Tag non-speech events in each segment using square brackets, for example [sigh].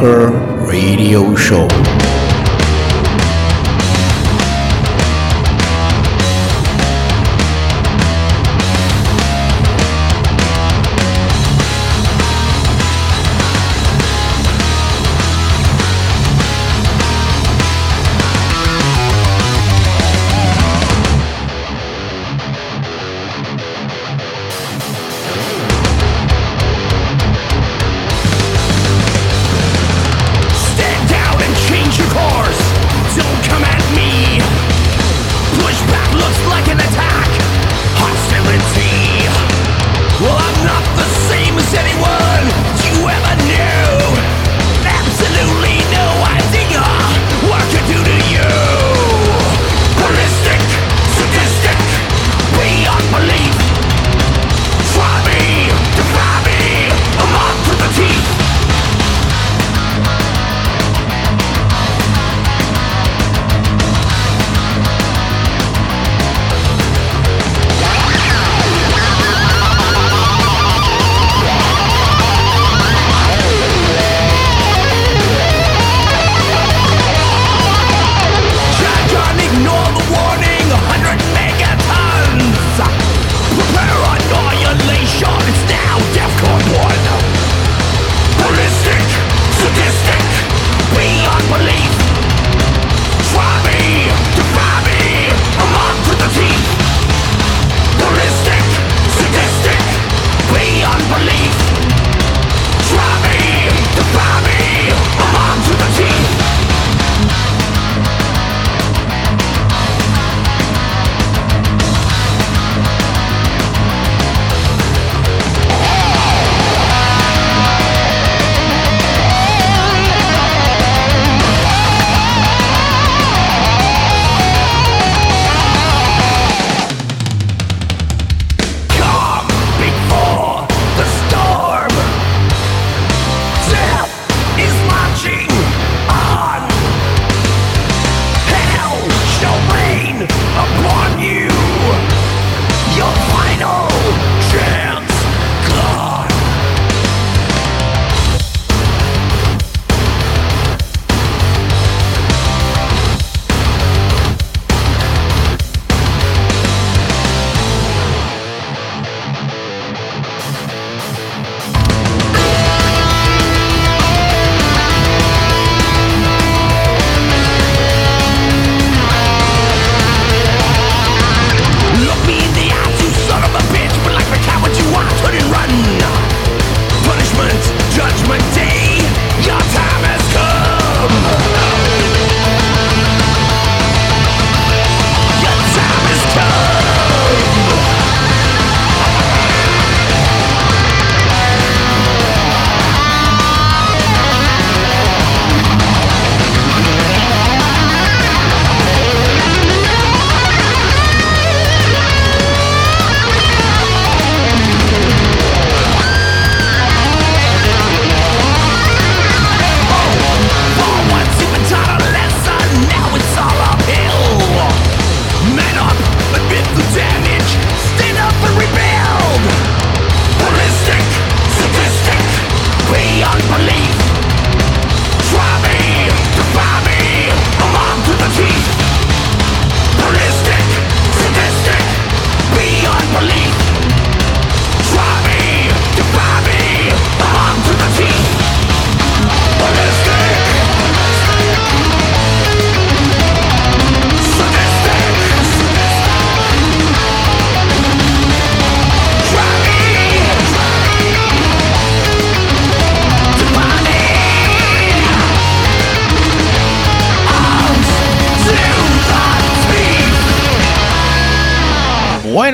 Metal Bunker Radio Show.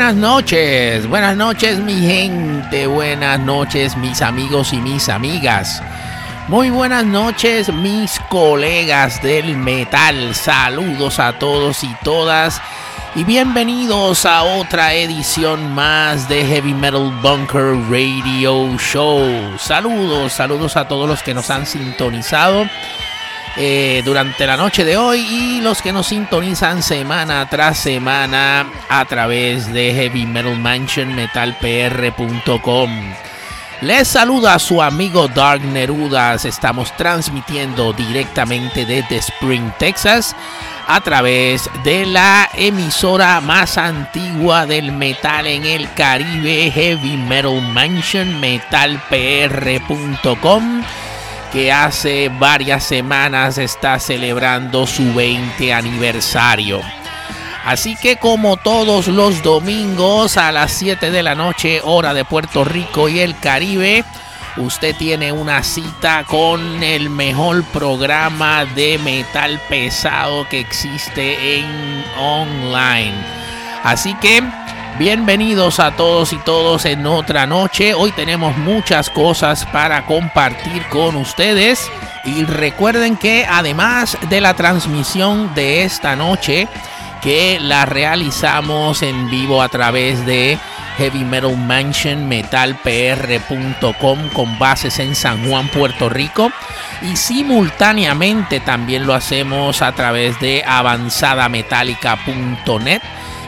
Buenas noches, buenas noches mi gente, buenas noches mis amigos y mis amigas. Muy buenas noches mis colegas del metal, saludos a todos y todas y bienvenidos a otra edición más de Heavy Metal Bunker Radio Show. Saludos, saludos a todos los que nos han sintonizado eh, durante la noche de hoy y los que nos sintonizan semana tras semana a través de Heavy Metal Mansion metalpr.com. Les saluda su amigo Dark Nerudas. Estamos transmitiendo directamente desde Spring, Texas, a través de la emisora más antigua del metal en el Caribe, Heavy Metal Mansion metalpr.com que hace varias semanas está celebrando su 20 aniversario. Así que como todos los domingos a las 7 de la noche hora de Puerto Rico y el Caribe, usted tiene una cita con el mejor programa de metal pesado que existe en online. Así que Bienvenidos a todos y todos en otra noche. Hoy tenemos muchas cosas para compartir con ustedes. Y recuerden que además de la transmisión de esta noche, que la realizamos en vivo a través de Heavy Metal Mansion metalpr.com con bases en San Juan, Puerto Rico. Y simultáneamente también lo hacemos a través de avanzadametallica.net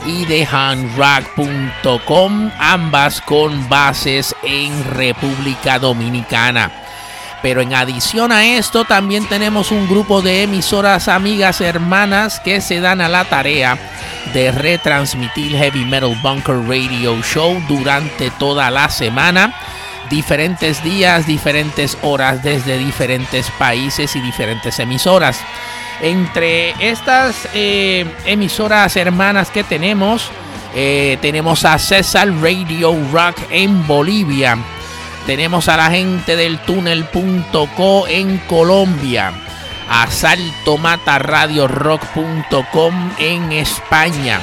y de handrock.com, ambas con bases en República Dominicana. Pero en adición a esto, también tenemos un grupo de emisoras amigas hermanas que se dan a la tarea de retransmitir Heavy Metal Bunker Radio Show durante toda la semana. Diferentes días, diferentes horas desde diferentes países y diferentes emisoras. Entre estas eh, emisoras hermanas que tenemos, eh, tenemos a César Radio Rock en Bolivia. Tenemos a la gente del túnel.co en Colombia. A saltomataradiorock.com en España.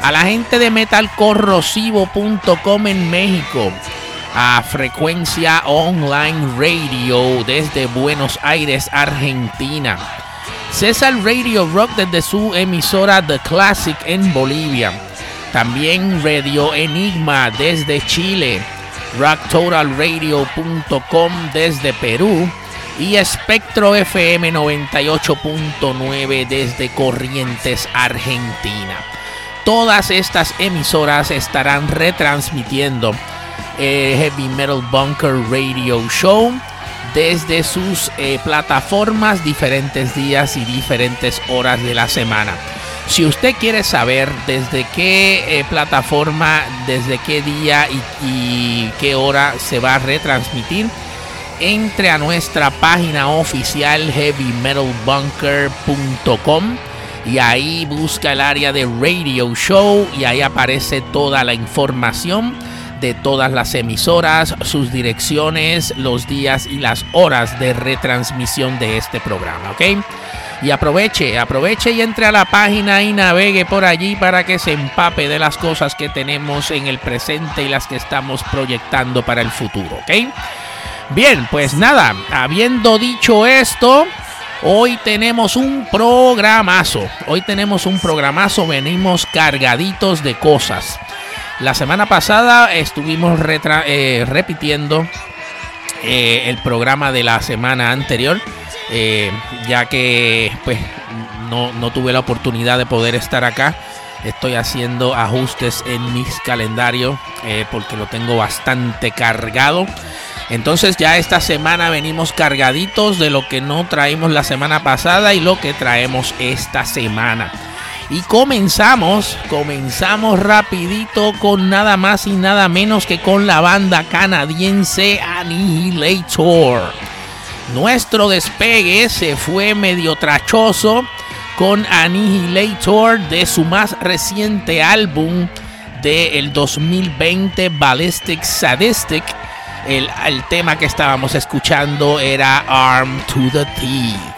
A la gente de metalcorrosivo.com en México. A Frecuencia Online Radio desde Buenos Aires, Argentina César Radio Rock desde su emisora The Classic en Bolivia. También Radio Enigma desde Chile. RockTotalRadio.com desde Perú. Y Espectro FM 98.9 desde Corrientes, Argentina. Todas estas emisoras estarán retransmitiendo el Heavy Metal Bunker Radio Show desde sus eh, plataformas diferentes días y diferentes horas de la semana. Si usted quiere saber desde qué eh, plataforma, desde qué día y, qué hora se va a retransmitir, entre a nuestra página oficial heavymetalbunker.com y ahí busca el área de radio show y ahí aparece toda la información de todas las emisoras, sus direcciones, los días y las horas de retransmisión de este programa, ¿ok? Y aproveche, aproveche y entre a la página y navegue por allí para que se empape de las cosas que tenemos en el presente y las que estamos proyectando para el futuro, ¿ok? Bien, pues nada, habiendo dicho esto, Hoy tenemos un programazo. Hoy tenemos un programazo. Venimos cargaditos de cosas. La semana pasada estuvimos eh, repitiendo eh, el programa de la semana anterior, eh, ya que pues no, no, tuve la oportunidad de poder estar acá. Estoy haciendo ajustes en mis calendarios porque lo tengo bastante cargado. Entonces ya esta semana venimos cargaditos de lo que no traímos la semana pasada y lo que traemos esta semana. Y comenzamos, comenzamos rapidito con nada más y nada menos que con la banda canadiense Annihilator. Nuestro despegue se fue medio trachoso con Annihilator de su más reciente álbum del 2020 Ballistic Sadistic. El, el tema que estábamos escuchando era Arm to the Teeth.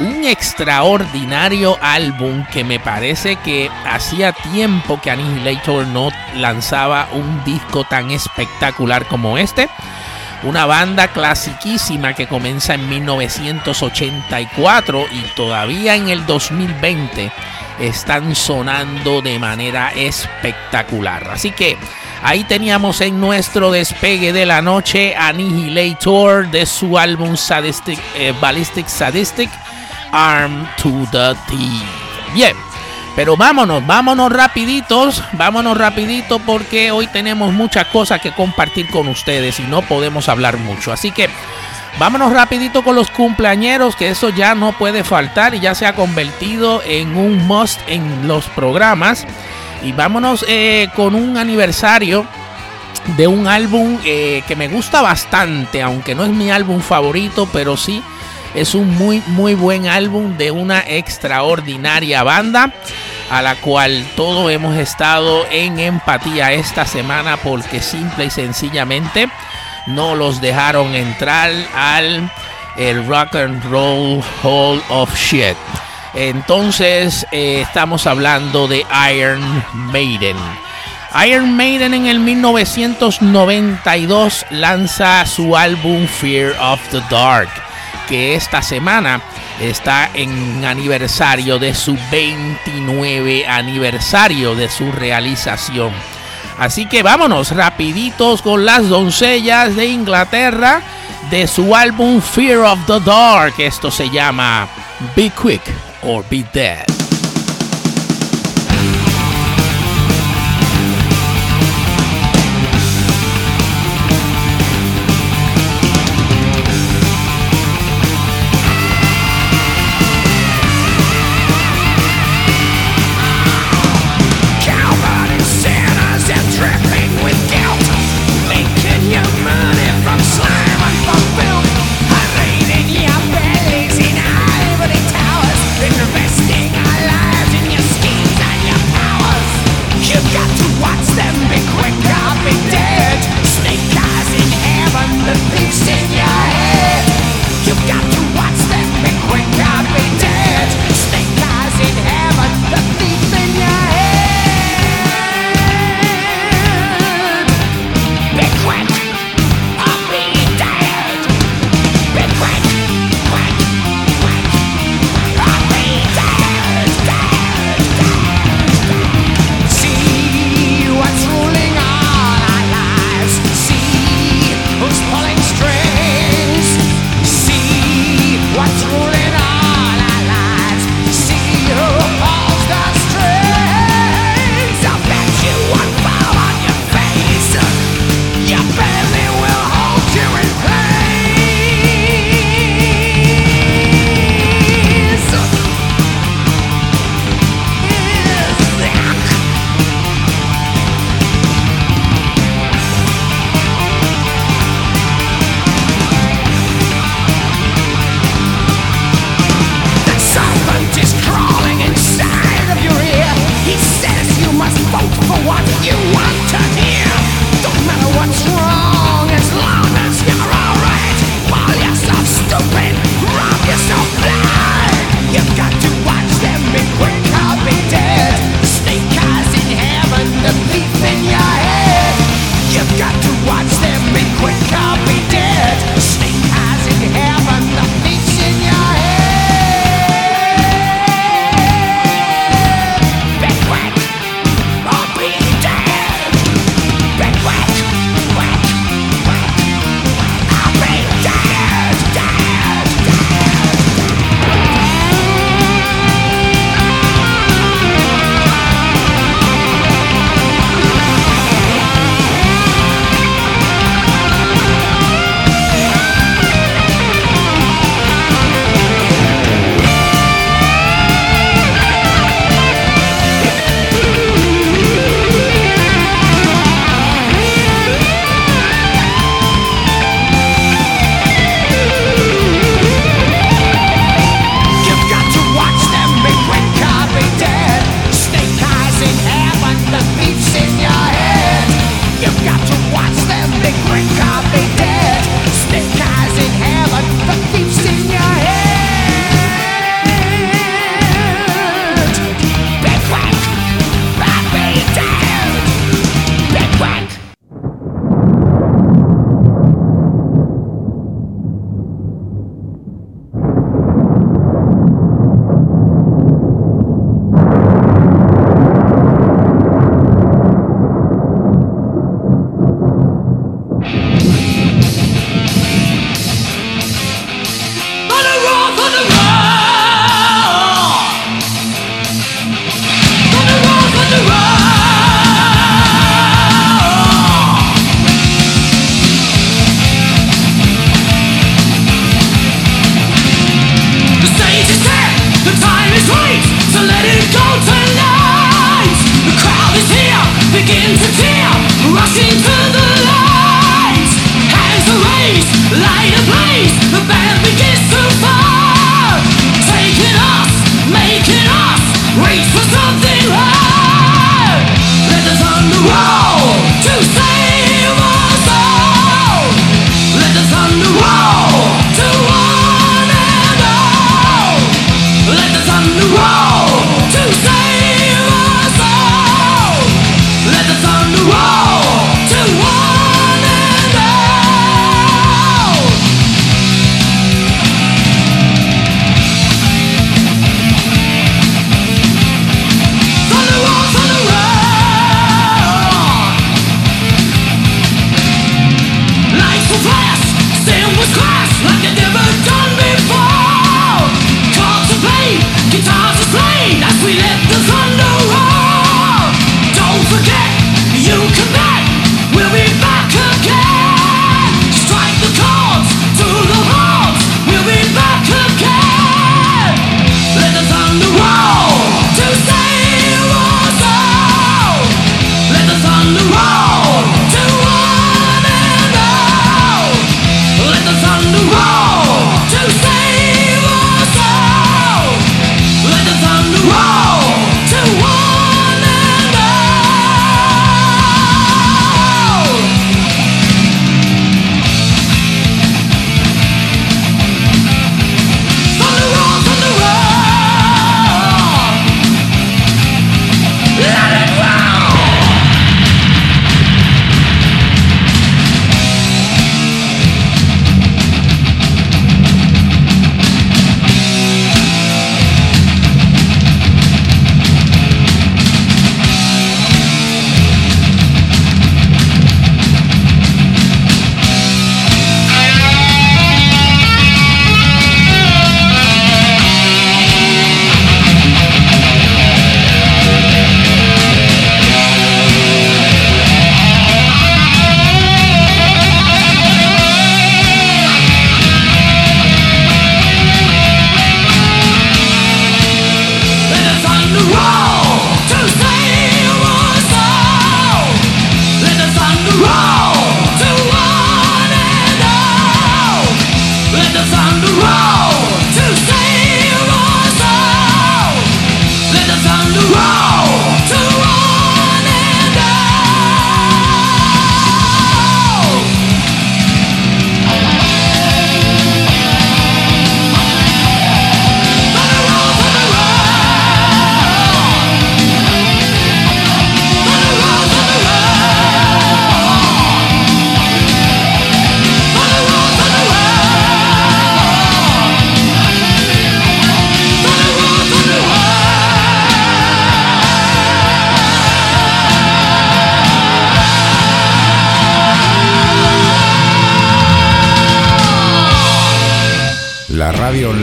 Un extraordinario álbum que me parece que hacía tiempo que Annihilator no lanzaba un disco tan espectacular como este. Una banda clasiquísima que comienza en 1984 y todavía en el 2020 están sonando de manera espectacular. Así que ahí teníamos en nuestro despegue de la noche Annihilator de su álbum eh, Ballistic Sadistic Arm to the Teeth. Bien. Pero vámonos, vámonos rapiditos, vámonos rapidito porque hoy tenemos muchas cosas que compartir con ustedes y no podemos hablar mucho. Así que vámonos rapidito con los cumpleañeros, que eso ya no puede faltar y ya se ha convertido en un must en los programas. Y vámonos eh, con un aniversario de un álbum eh, que me gusta bastante, aunque no es mi álbum favorito, pero sí es un muy, muy buen álbum de una extraordinaria banda a la cual todos hemos estado en empatía esta semana porque simple y sencillamente no los dejaron entrar al el Rock and Roll Hall of Shit. Entonces eh, estamos hablando de Iron Maiden. Iron Maiden en el 1992 lanza su álbum Fear of the Dark que esta semana está en aniversario de su 29 aniversario de su realización. Así que vámonos rapiditos con las doncellas de Inglaterra de su álbum Fear of the Dark. Esto se llama Be Quick or Be Dead.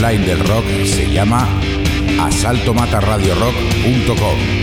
Online del rock se llama asaltomataradiorock.com.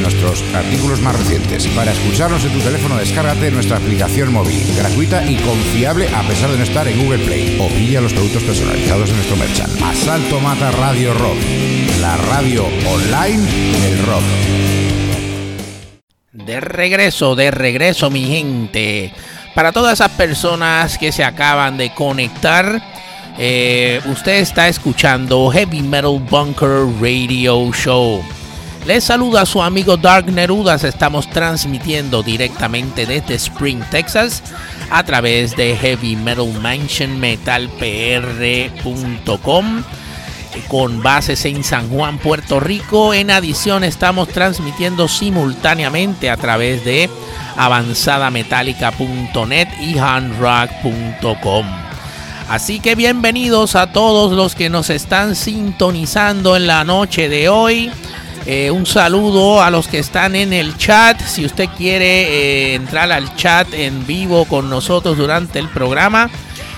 nuestros artículos más recientes. Para escucharnos en tu teléfono, descárgate nuestra aplicación móvil, gratuita y confiable a pesar de no estar en Google Play. O pilla los productos personalizados en nuestro merchant. Asalto Mata Radio Rock, la radio online del rock. De regreso, de regreso, mi gente. Para todas esas personas que se acaban de conectar, eh, usted está escuchando Heavy Metal Bunker Radio Show. Les saluda su amigo Dark Nerudas. Estamos transmitiendo directamente desde Spring, Texas, a través de Heavy Metal Mansion metalpr.com con bases en San Juan, Puerto Rico. En adición, estamos transmitiendo simultáneamente a través de avanzadametallica.net y handrock.com. Así que bienvenidos a todos los que nos están sintonizando en la noche de hoy. Eh, un saludo a los que están en el chat. Si usted quiere eh, entrar al chat en vivo con nosotros durante el programa,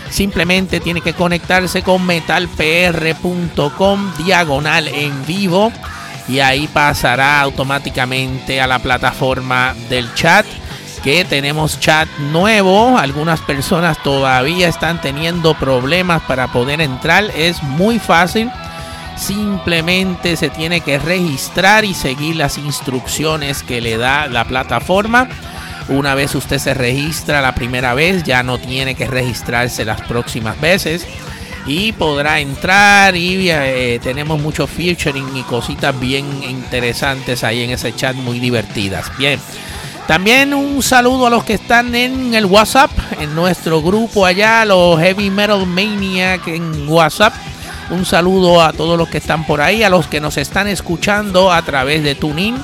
simplemente tiene que conectarse con metalpr.com diagonal en vivo y ahí pasará automáticamente a la plataforma del chat que tenemos chat nuevo. Algunas personas todavía están teniendo problemas para poder entrar. Es muy fácil Simplemente se tiene que registrar y seguir las instrucciones que le da la plataforma. Una vez usted se registra la primera vez, ya no tiene que registrarse las próximas veces. Y podrá entrar y eh, tenemos mucho featuring y cositas bien interesantes ahí en ese chat, muy divertidas. Bien. También un saludo a los que están en el WhatsApp, en nuestro grupo allá, los Heavy Metal Maniac en WhatsApp. Un saludo a todos los que están por ahí, a los que nos están escuchando a través de TuneIn.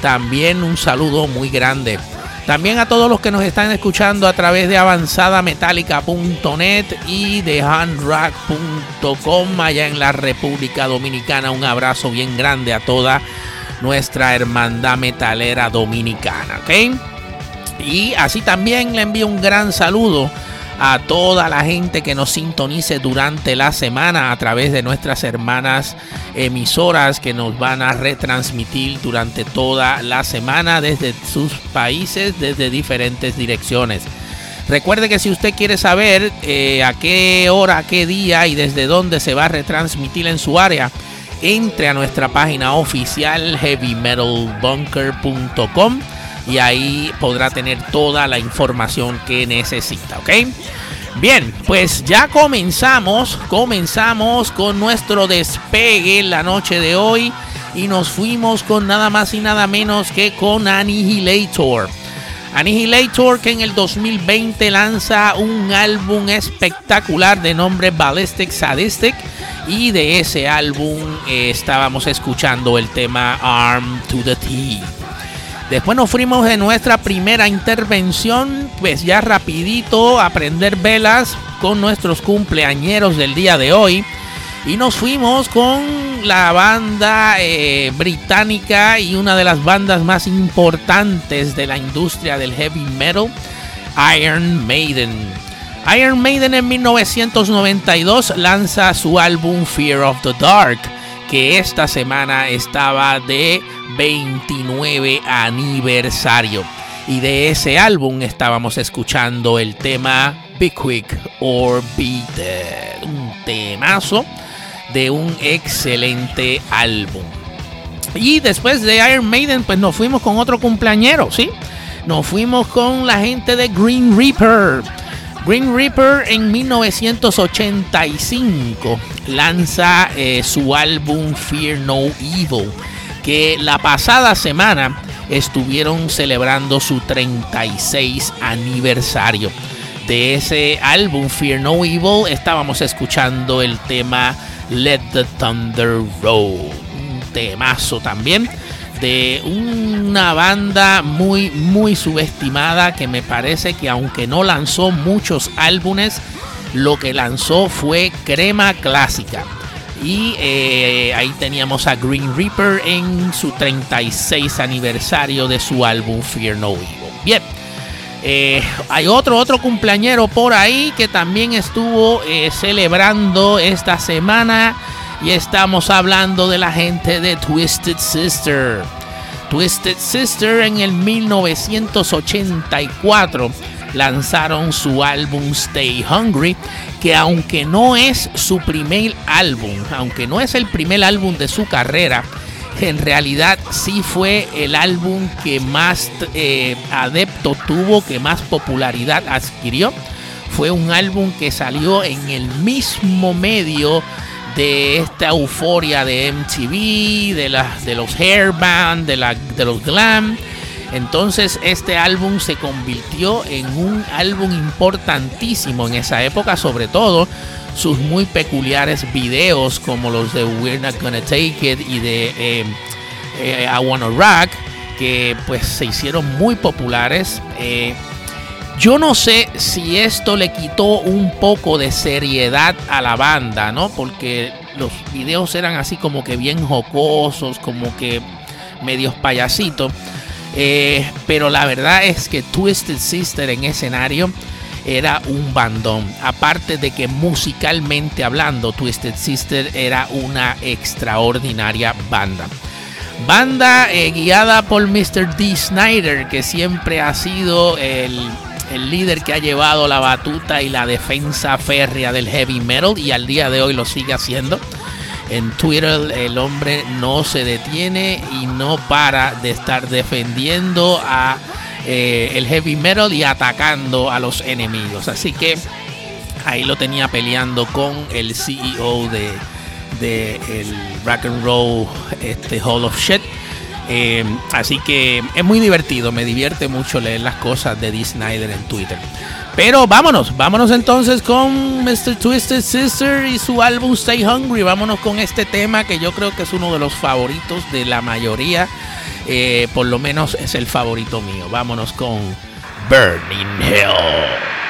También un saludo muy grande. También a todos los que nos están escuchando a través de avanzadametallica.net y de handrock.com allá en la República Dominicana. Un abrazo bien grande a toda nuestra hermandad metalera dominicana, ¿ok? Y así también le envío un gran saludo a toda la gente que nos sintonice durante la semana a través de nuestras hermanas emisoras que nos van a retransmitir durante toda la semana desde sus países, desde diferentes direcciones. Recuerde que si usted quiere saber eh, a qué hora, a qué día y desde dónde se va a retransmitir en su área, entre a nuestra página oficial heavymetalbunker.com y ahí podrá tener toda la información que necesita, ¿ok? Bien, pues ya comenzamos, comenzamos con nuestro despegue la noche de hoy y nos fuimos con nada más y nada menos que con Annihilator. Annihilator que en el 2020 lanza un álbum espectacular de nombre Ballistic Sadistic y de ese álbum eh, estábamos escuchando el tema Arm to the Teeth. Después nos fuimos de nuestra primera intervención, pues ya rapidito a prender velas con nuestros cumpleañeros del día de hoy. Y nos fuimos con la banda eh, británica y una de las bandas más importantes de la industria del heavy metal, Iron Maiden. Iron Maiden en 1992 lanza su álbum Fear of the Dark, que esta semana estaba de 29 aniversario. Y de ese álbum estábamos escuchando el tema Be Quick or Be Dead, un temazo de un excelente álbum. Y después de Iron Maiden, pues nos fuimos con otro cumpleañero, ¿sí? Nos fuimos con la gente de Green Reaper. Green Reaper en 1985 lanza eh, su álbum Fear No Evil, que la pasada semana estuvieron celebrando su 36 aniversario. De ese álbum Fear No Evil estábamos escuchando el tema Let the Thunder Roll, un temazo también de una banda muy, muy subestimada que me parece que aunque no lanzó muchos álbumes, lo que lanzó fue crema clásica. Y eh, ahí teníamos a Green Reaper en su 36 aniversario de su álbum Fear No Evil. Bien, eh, hay otro, otro cumpleañero por ahí que también estuvo eh, celebrando esta semana y estamos hablando de la gente de Twisted Sister. Twisted Sister en el 1984 lanzaron su álbum Stay Hungry, que aunque no es su primer álbum, aunque no es el primer álbum de su carrera, en realidad sí fue el álbum que más eh, adepto tuvo, que más popularidad adquirió. Fue un álbum que salió en el mismo medio de esta euforia de MTV, de, de los hairband, de, de los glam. Entonces este álbum se convirtió en un álbum importantísimo en esa época, sobre todo sus muy peculiares videos como los de We're Not Gonna Take It y de eh, eh, I Wanna Rock, que pues se hicieron muy populares. Eh, yo no sé si esto le quitó un poco de seriedad a la banda, ¿no? Porque los videos eran así como que bien jocosos, como que medios payasitos. Eh, pero la verdad es que Twisted Sister en escenario era un bandón. Aparte de que musicalmente hablando, Twisted Sister era una extraordinaria banda. Banda eh, guiada por Mr. D. Snyder, que siempre ha sido el el líder que ha llevado la batuta y la defensa férrea del heavy metal y al día de hoy lo sigue haciendo. En Twitter el hombre no se detiene y no para de estar defendiendo a eh, el heavy metal y atacando a los enemigos. Así que ahí lo tenía peleando con el CEO de, de el Rock and Roll este, Hall of Shit eh, así que es muy divertido, me divierte mucho leer las cosas de Dee Snyder en Twitter. Pero vámonos, vámonos entonces con Mr. Twisted Sister y su álbum Stay Hungry. Vámonos con este tema que yo creo que es uno de los favoritos de la mayoría. Eh, por lo menos es el favorito mío. Vámonos con Burning Hell.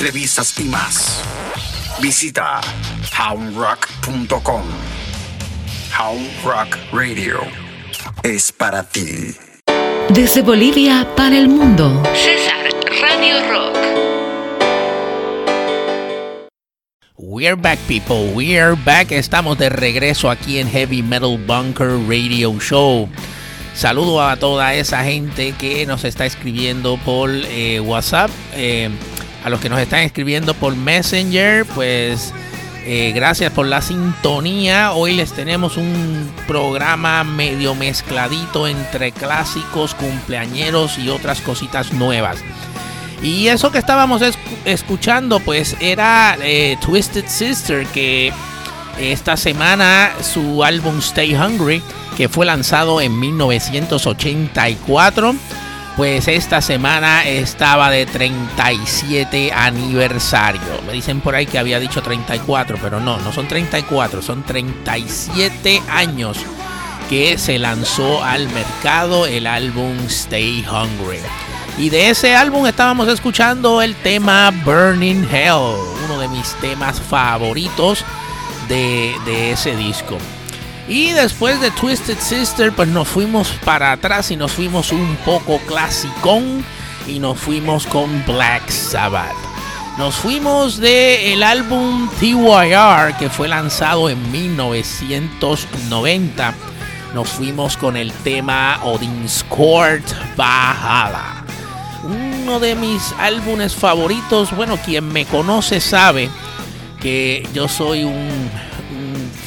Entrevistas y más. Visita houndrock.com. Hound Rock Radio es para ti. Desde Bolivia para el mundo. César Radio Rock. We're back, people. We're back. Estamos de regreso aquí en Heavy Metal Bunker Radio Show. Saludo a toda esa gente que nos está escribiendo por eh, WhatsApp. Eh, a los que nos están escribiendo por Messenger, pues eh, gracias por la sintonía. Hoy les tenemos un programa medio mezcladito entre clásicos, cumpleañeros y otras cositas nuevas. Y eso que estábamos escuchando, pues era Twisted Sister, que esta semana su álbum Stay Hungry que fue lanzado en 1984. Pues esta semana estaba de 37 aniversario. Me dicen por ahí que había dicho 34, pero no, no son 34, son 37 años que se lanzó al mercado el álbum Stay Hungry. Y de ese álbum estábamos escuchando el tema Burning Hell, uno de mis temas favoritos de, de ese disco. Y después de Twisted Sister, pues nos fuimos para atrás y nos fuimos un poco clasicón y nos fuimos con Black Sabbath. Nos fuimos del el álbum TYR que fue lanzado en 1990. Nos fuimos con el tema Odin's Court Valhalla. Uno de mis álbumes favoritos. Bueno, quien me conoce sabe que yo soy un,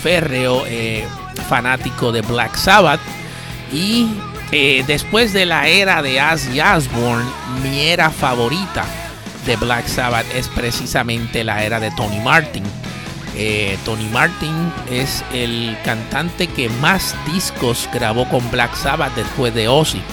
férreo eh, fanático de Black Sabbath. Y eh, después de la era de Ozzy Osbourne, mi era favorita de Black Sabbath es precisamente la era de Tony Martin. Eh, Tony Martin es el cantante que más discos grabó con Black Sabbath después de Ozzy.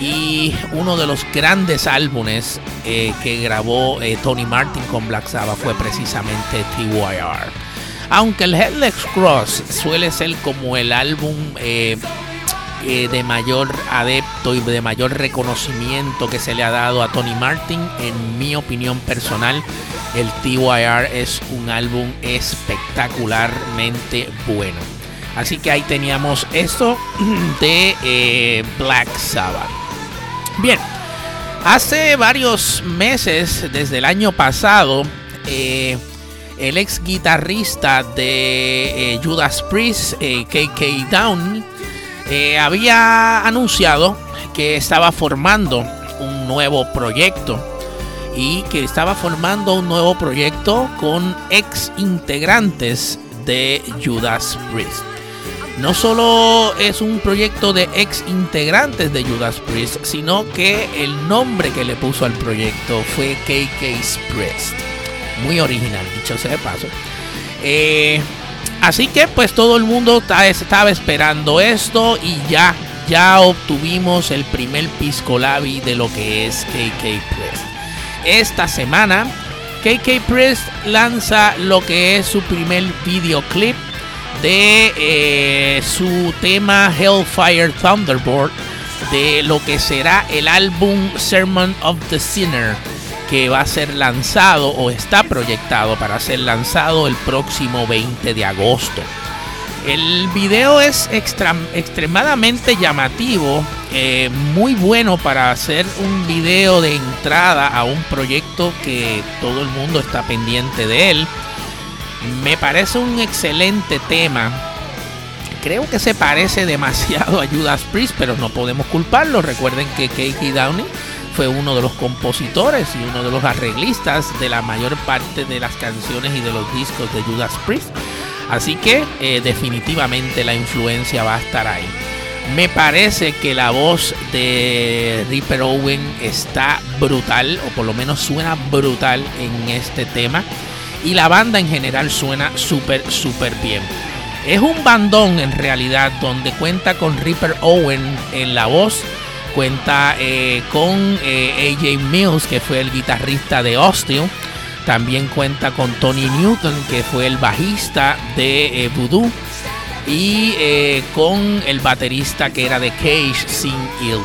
Y uno de los grandes álbumes eh, que grabó Tony Martin con Black Sabbath fue precisamente TYR. Aunque el Headless Cross suele ser como el álbum eh, eh, de mayor adepto y de mayor reconocimiento que se le ha dado a Tony Martin, en mi opinión personal, el TYR es un álbum espectacularmente bueno. Así que ahí teníamos esto [clears throat] de eh, Black Sabbath. Bien, hace varios meses, desde el año pasado, el ex guitarrista de eh, Judas Priest, KK eh, Down, eh, había anunciado que estaba formando un nuevo proyecto y que estaba formando un nuevo proyecto con ex integrantes de Judas Priest. No solo es un proyecto de ex integrantes de Judas Priest, sino que el nombre que le puso al proyecto fue KK Priest muy original, dicho sea de paso. Eh, así que pues todo el mundo estaba esperando esto y ya, ya obtuvimos el primer Pisco Labi de lo que es KK Press. Esta semana KK Press lanza lo que es su primer videoclip de eh, su tema Hellfire Thunderbolt de lo que será el álbum Sermon of the Sinner que va a ser lanzado o está proyectado para ser lanzado el próximo 20 de agosto. El video es extremadamente llamativo, eh, muy bueno para hacer un video de entrada a un proyecto que todo el mundo está pendiente de él. Me parece un excelente tema. Creo que se parece demasiado a Judas Priest, pero no podemos culparlo. Recuerden que Katie Downey fue uno de los compositores y uno de los arreglistas de la mayor parte de las canciones y de los discos de Judas Priest. Así que eh, definitivamente la influencia va a estar ahí. Me parece que la voz de Ripper Owen está brutal, o por lo menos suena brutal en este tema. Y la banda en general suena súper, súper bien. Es un bandón en realidad donde cuenta con Ripper Owen en la voz Cuenta eh, con eh, AJ Mills, que fue el guitarrista de Austin. También cuenta con Tony Newton, que fue el bajista de eh, Voodoo. y eh, con el baterista que era de Cage, Sin Ill.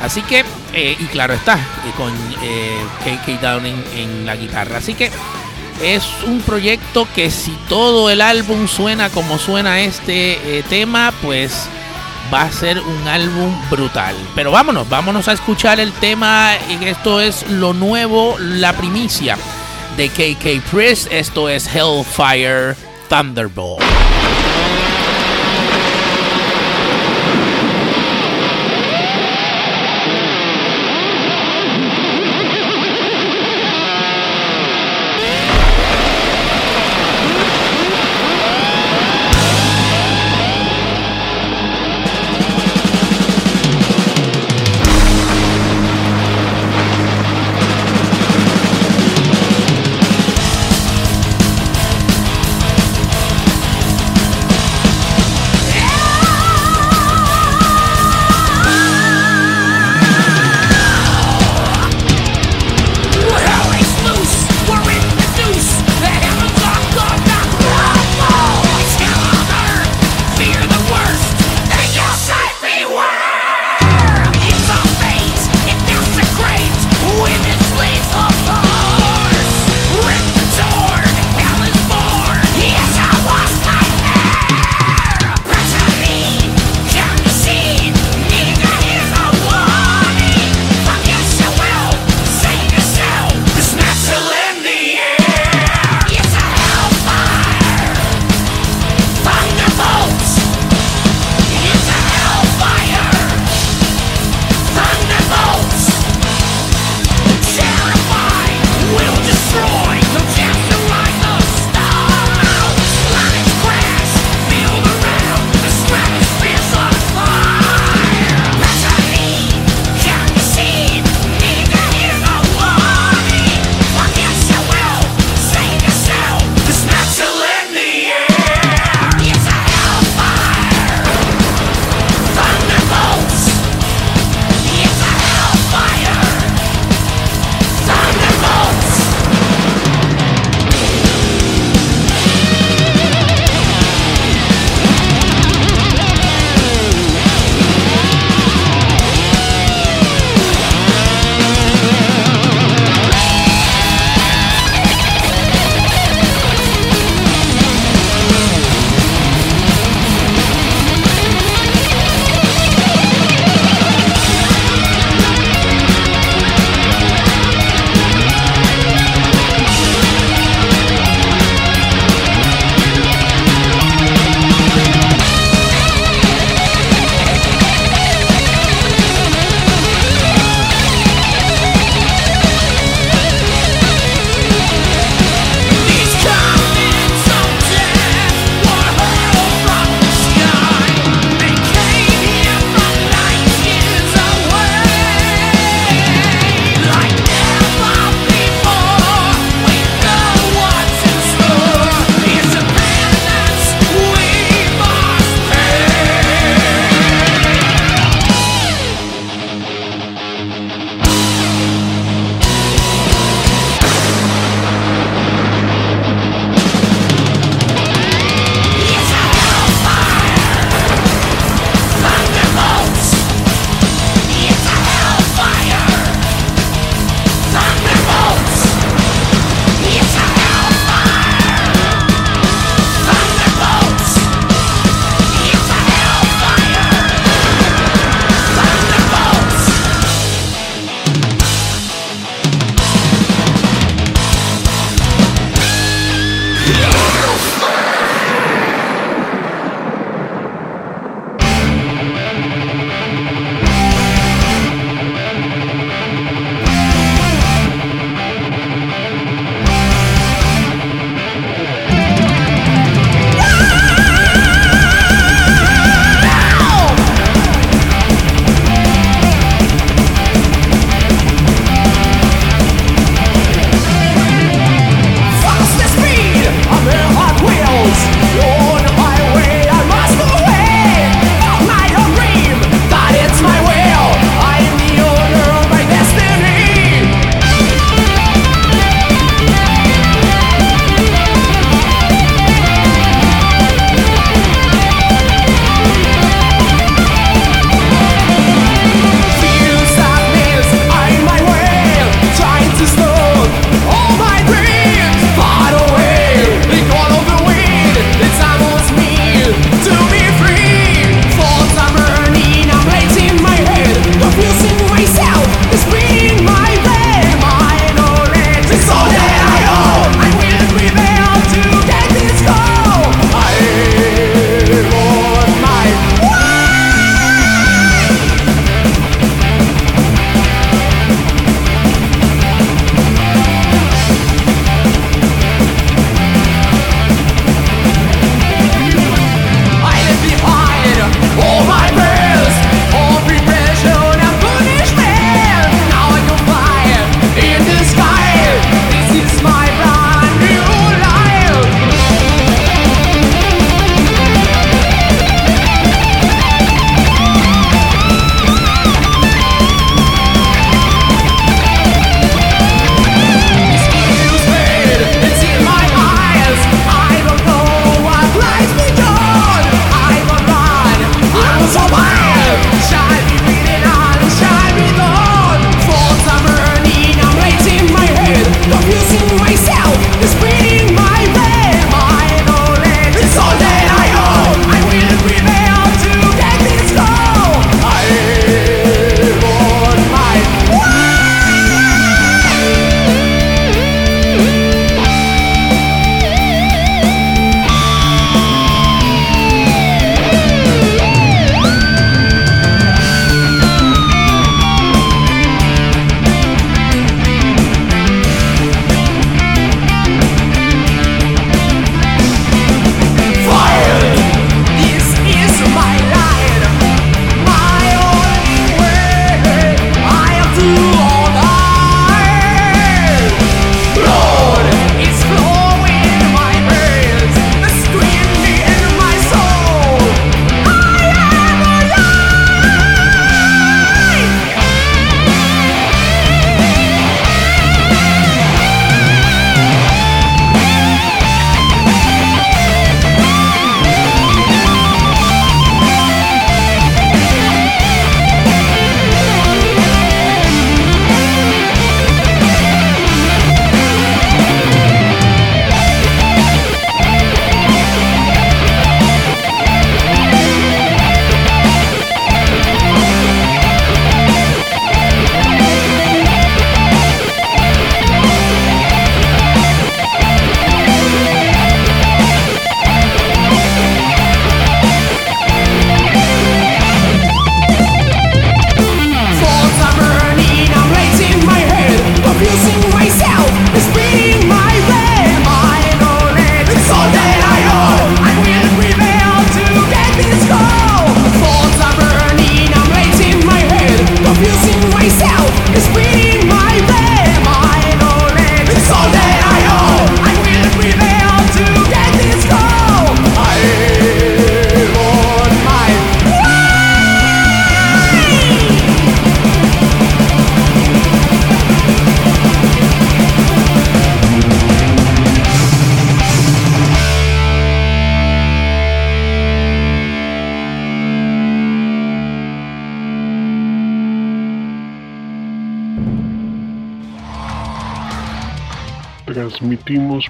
Así que, y claro está, con KK Downing en la guitarra. Así que es un proyecto que si todo el álbum suena como suena este tema, pues va a ser un álbum brutal. Pero vámonos, vámonos a escuchar el tema. Esto es lo nuevo, la primicia de KK Priest. Esto es Hellfire Thunderbolt.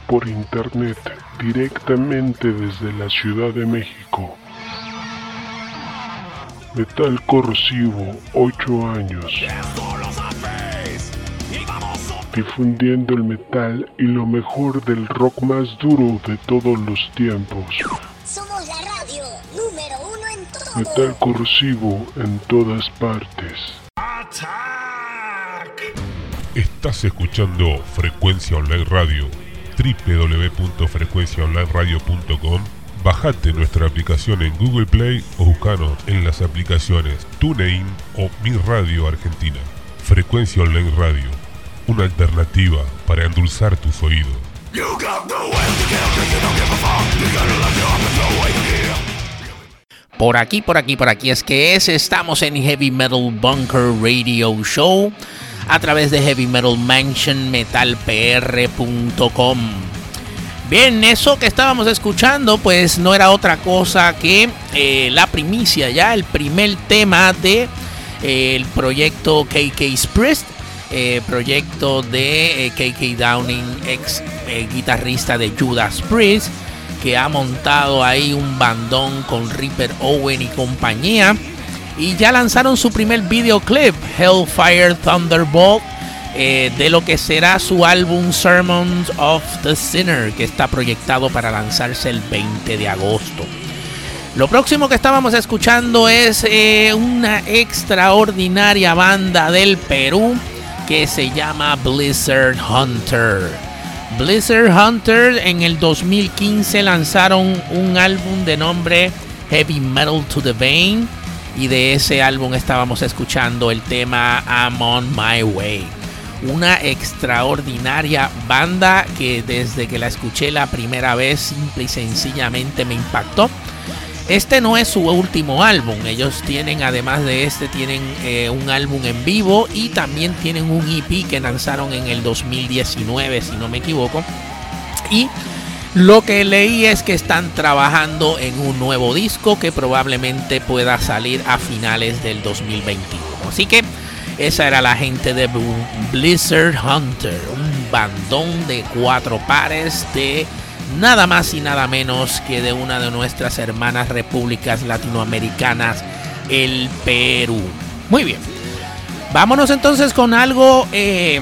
Por internet directamente desde la Ciudad de México. Metal Corrosivo, 8 años. Difundiendo el metal y lo mejor del rock más duro de todos los tiempos. Somos la radio número uno en todo. Metal Corrosivo en todas partes. Estás escuchando Frecuencia Online Radio, www.frecuenciaonlineradio.com. Bajate nuestra aplicación en Google Play o buscanos en las aplicaciones TuneIn o Mi Radio Argentina. Frecuencia Online Radio, una alternativa para endulzar tus oídos. Por aquí, por aquí, por aquí es que es. Estamos en Heavy Metal Bunker Radio Show a través de Heavy Metal Mansion metalpr.com. Bien, eso que estábamos escuchando, pues no era otra cosa que eh, la primicia, ya el primer tema de eh, el proyecto KK Priest, eh, proyecto de KK Downing, ex guitarrista de Judas Priest, que ha montado ahí un bandón con Ripper Owen y compañía. Y ya lanzaron su primer videoclip, Hellfire Thunderbolt, eh, de lo que será su álbum Sermons of the Sinner, que está proyectado para lanzarse el 20 de agosto. Lo próximo que estábamos escuchando es eh, una extraordinaria banda del Perú que se llama Blizzard Hunter. Blizzard Hunter en el 2015 lanzaron un álbum de nombre Heavy Metal to the Vein y de ese álbum estábamos escuchando el tema I'm on My Way. Una extraordinaria banda que desde que la escuché la primera vez simple y sencillamente me impactó. Este no es su último álbum, ellos tienen además de este tienen eh, un álbum en vivo y también tienen un EP que lanzaron en el 2019 si no me equivoco. Y lo que leí es que están trabajando en un nuevo disco que probablemente pueda salir a finales del 2021. Así que esa era la gente de Blizzard Hunter, un bandón de cuatro pares de nada más y nada menos que de una de nuestras hermanas repúblicas latinoamericanas, el Perú. Muy bien. Vámonos entonces con algo eh,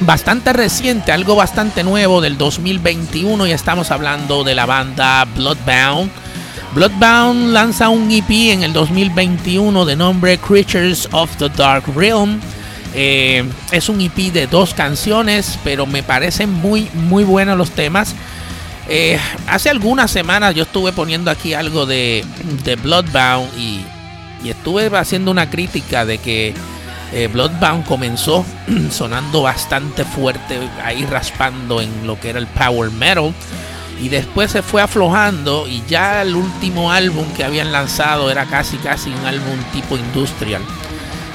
bastante reciente, algo bastante nuevo del 2021 y estamos hablando de la banda Bloodbound. Bloodbound lanza un EP en el 2021 de nombre Creatures of the Dark Realm. Eh, es un EP de dos canciones, pero me parecen muy, muy buenos los temas. Eh, hace algunas semanas yo estuve poniendo aquí algo de, de Bloodbound y, y estuve haciendo una crítica de que eh, Bloodbound comenzó [clears throat] sonando bastante fuerte, ahí raspando en lo que era el power metal. Y después se fue aflojando y ya el último álbum que habían lanzado era casi casi un álbum tipo industrial.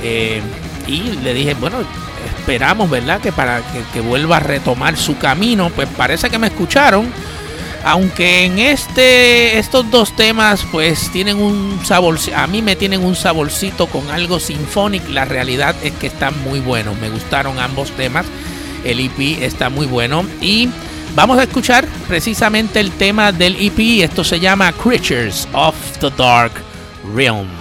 Eh, y le dije, bueno, esperamos, ¿verdad? Que para que, que vuelva a retomar su camino. Pues parece que me escucharon aunque en este estos dos temas pues tienen un sabor a mí me tienen un saborcito con algo sinfónico. La realidad es que están muy buenos me gustaron ambos temas. El EP está muy bueno. Y vamos a escuchar precisamente el tema del EP esto se llama Creatures of the Dark Realm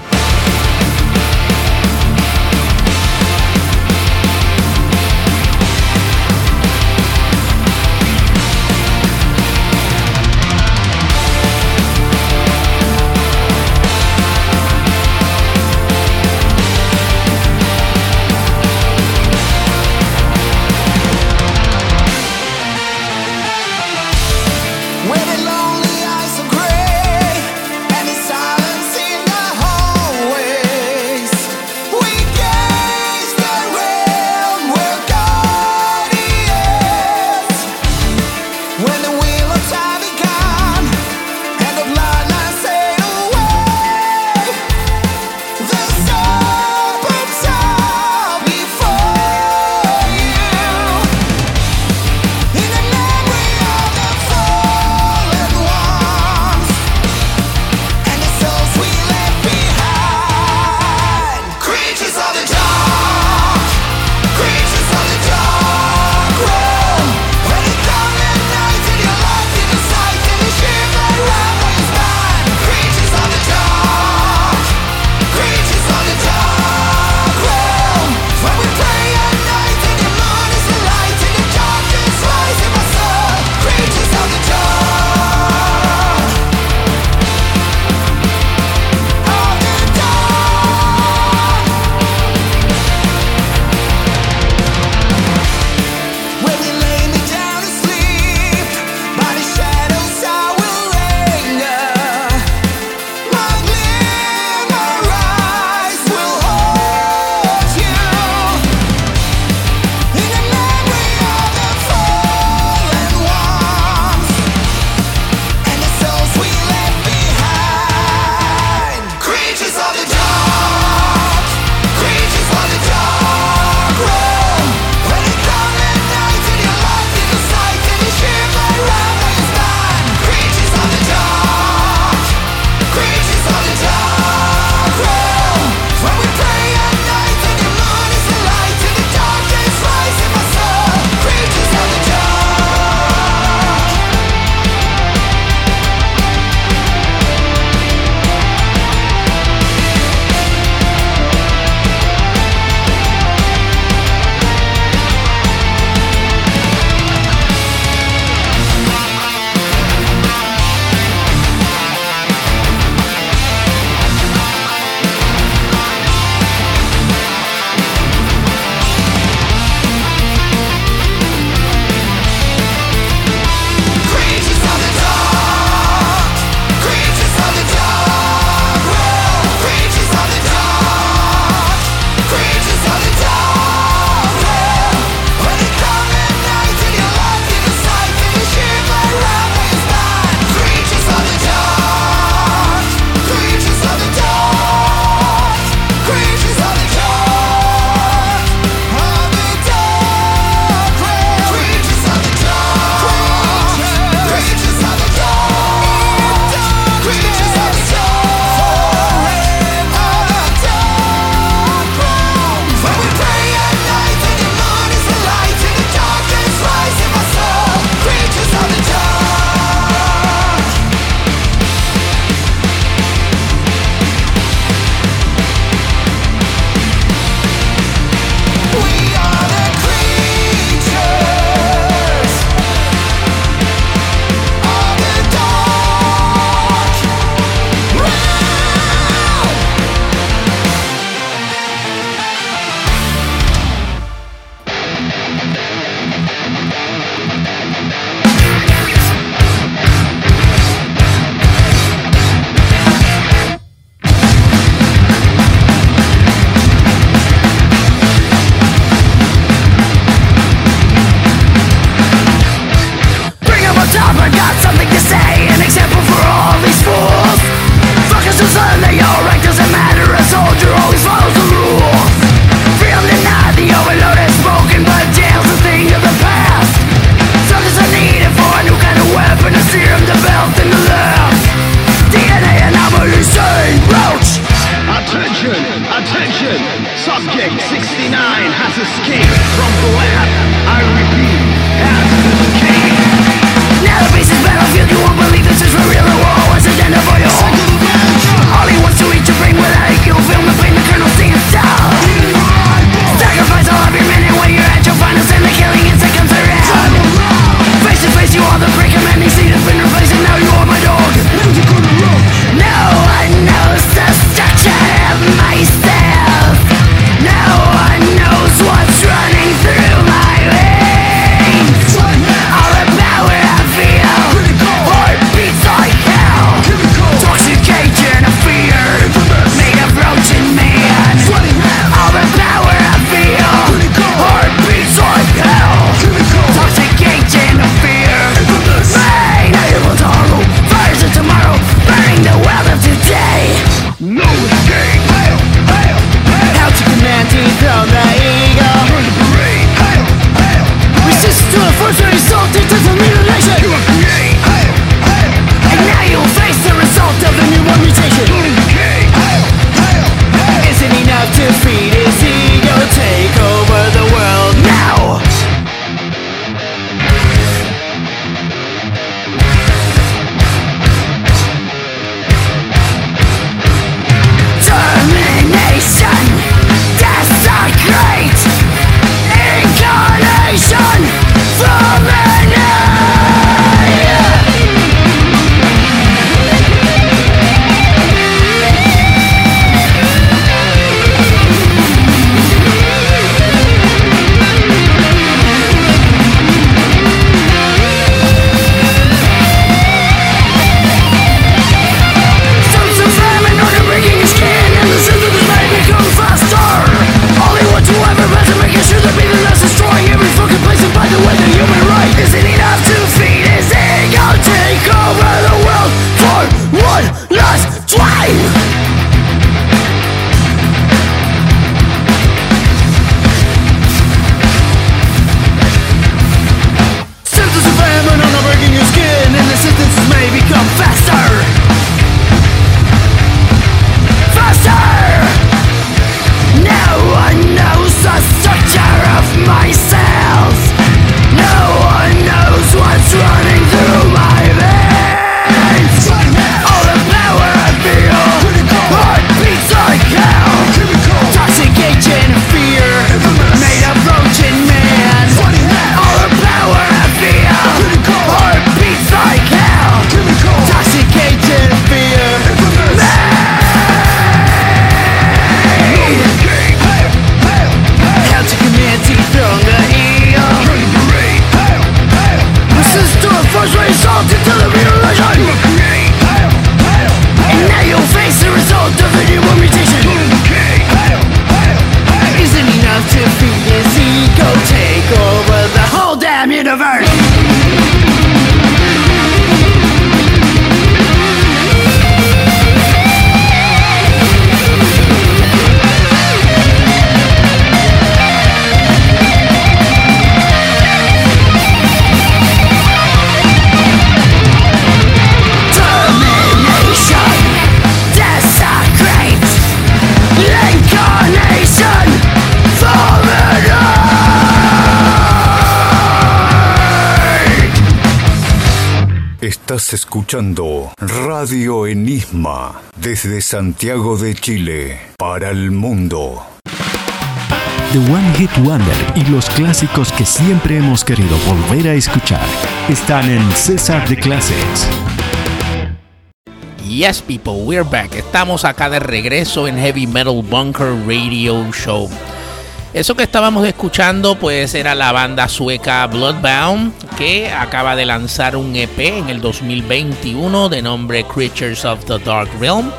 escuchando Radio Enigma desde Santiago de Chile para el mundo. The One Hit Wonder y los clásicos que siempre hemos querido volver a escuchar están en César de Classics. Yes, people, we're back. Estamos acá de regreso en Heavy Metal Bunker Radio Show. Eso que estábamos escuchando, pues, era la banda sueca Bloodbound que acaba de lanzar un EP en el 2021 de nombre Creatures of the Dark Realm.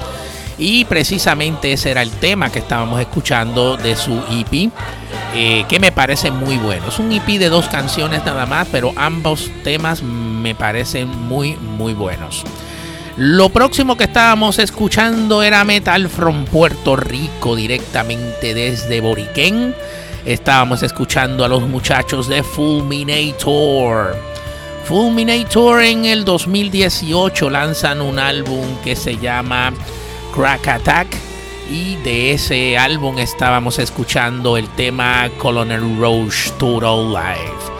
Y precisamente ese era el tema que estábamos escuchando de su EP, eh, que me parece muy bueno. Es un EP de dos canciones nada más, pero ambos temas me parecen muy, muy buenos. Lo próximo que estábamos escuchando era Metal from Puerto Rico, directamente desde Boriquén estábamos escuchando a los muchachos de Fulminator. Fulminator en el 2018 lanzan un álbum que se llama Crack Attack y de ese álbum estábamos escuchando el tema Colonel Roche Total Life.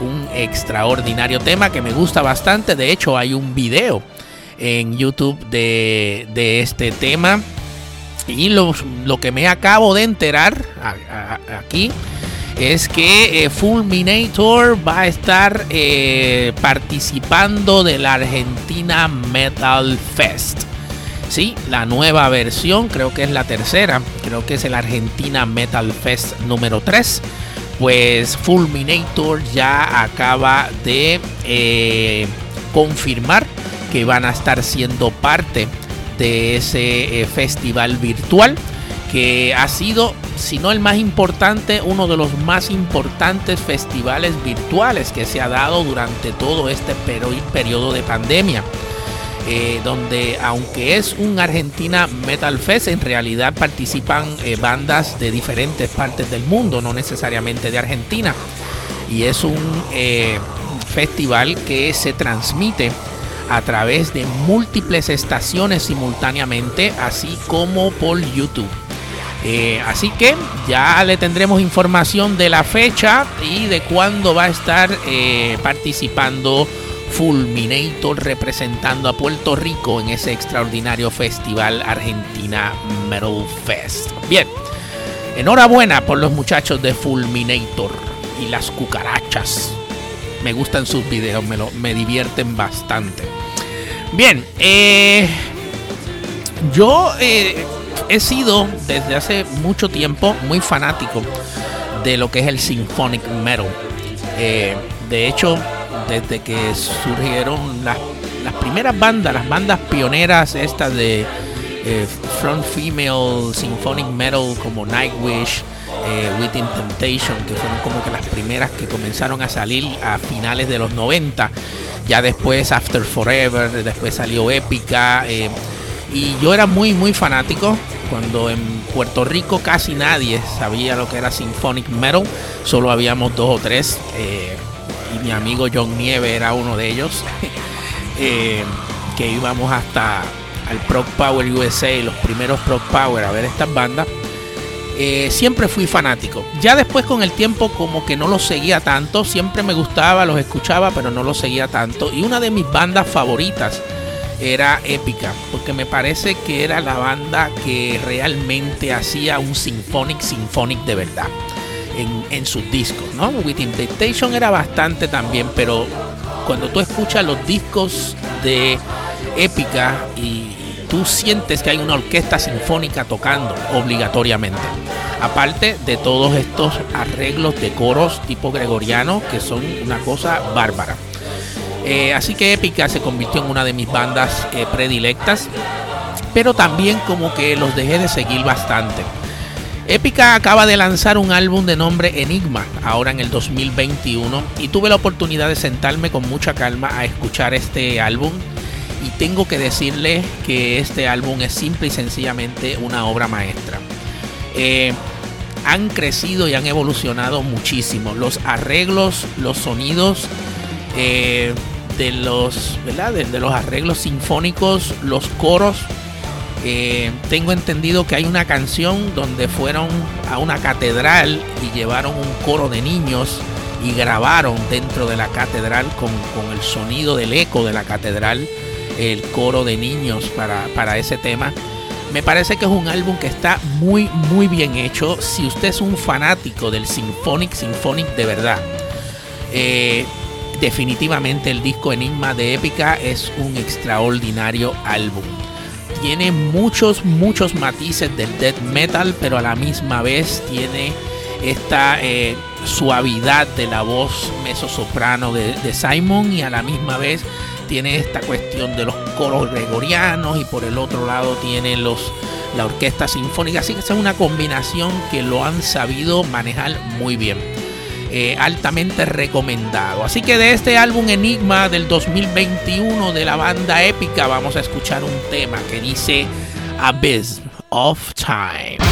Un extraordinario tema que me gusta bastante, de hecho hay un video en YouTube de, de este tema y lo, que me acabo de enterar aquí es que eh, Fulminator va a estar eh, participando de la Argentina Metal Fest. Sí, la nueva versión, creo que es la tercera, creo que es el Argentina Metal Fest número 3. Pues Fulminator ya acaba de eh, confirmar que van a estar siendo parte de ese eh, festival virtual que ha sido, si no el más importante, uno de los más importantes festivales virtuales que se ha dado durante todo este periodo de pandemia. Eh, donde aunque es un Argentina Metal Fest, en realidad participan eh, bandas de diferentes partes del mundo, no necesariamente de Argentina. Y es un festival que se transmite a través de múltiples estaciones simultáneamente, así como por YouTube. así que ya le tendremos información de la fecha y de cuándo va a estar participando Fulminator representando a Puerto Rico en ese extraordinario festival Argentina Metal Fest. Bien, enhorabuena por los muchachos de Fulminator y las cucarachas. Me gustan sus videos, me, lo, me divierten bastante. Bien, eh, yo eh, he sido desde hace mucho tiempo muy fanático de lo que es el symphonic metal. Eh, de hecho, desde que surgieron las, primeras bandas, las bandas pioneras estas de front female symphonic metal como Nightwish, eh, Within Temptation, que fueron como que las primeras que comenzaron a salir a finales de los 90. Ya después After Forever, después salió Épica. Eh, y yo era muy, muy fanático cuando en Puerto Rico casi nadie sabía lo que era symphonic metal. Solo habíamos dos o tres y mi amigo John Nieve era uno de ellos, [laughs] eh, que íbamos hasta al Proc Power USA, los primeros Proc Power a ver estas bandas. Eh, siempre fui fanático. Ya después con el tiempo como que no los seguía tanto, siempre me gustaba, los escuchaba, pero no los seguía tanto. Y una de mis bandas favoritas era Épica, porque me parece que era la banda que realmente hacía un symphonic symphonic de verdad en, sus discos, ¿no? Within Temptation era bastante también, pero cuando tú escuchas los discos de épica y tú sientes que hay una orquesta sinfónica tocando obligatoriamente. Aparte de todos estos arreglos de coros tipo gregoriano que son una cosa bárbara. Eh, así que Épica se convirtió en una de mis bandas eh, predilectas, pero también como que los dejé de seguir bastante. Epica acaba de lanzar un álbum de nombre Enigma, ahora en el 2021, y tuve la oportunidad de sentarme con mucha calma a escuchar este álbum. Y tengo que decirle que este álbum es simple y sencillamente una obra maestra. Eh, han crecido y han evolucionado muchísimo. Los arreglos, los sonidos eh, de los, ¿verdad? de los arreglos sinfónicos, los coros eh, tengo entendido que hay una canción donde fueron a una catedral y llevaron un coro de niños y grabaron dentro de la catedral con, el sonido del eco de la catedral el coro de niños para, para, ese tema. Me parece que es un álbum que está muy muy bien hecho. Si usted es un fanático del Symphonic Symphonic de verdad, eh, definitivamente el disco Enigma de Épica es un extraordinario álbum tiene muchos, muchos matices del death metal, pero a la misma vez tiene esta eh, suavidad de la voz mezzo-soprano de, Simon y a la misma vez tiene esta cuestión de los coros gregorianos y por el otro lado tiene los, la orquesta sinfónica. Así que es una combinación que lo han sabido manejar muy bien. Eh, altamente recomendado. Así que de este álbum Enigma del 2021 de la banda épica vamos a escuchar un tema que dice Abyss of Time.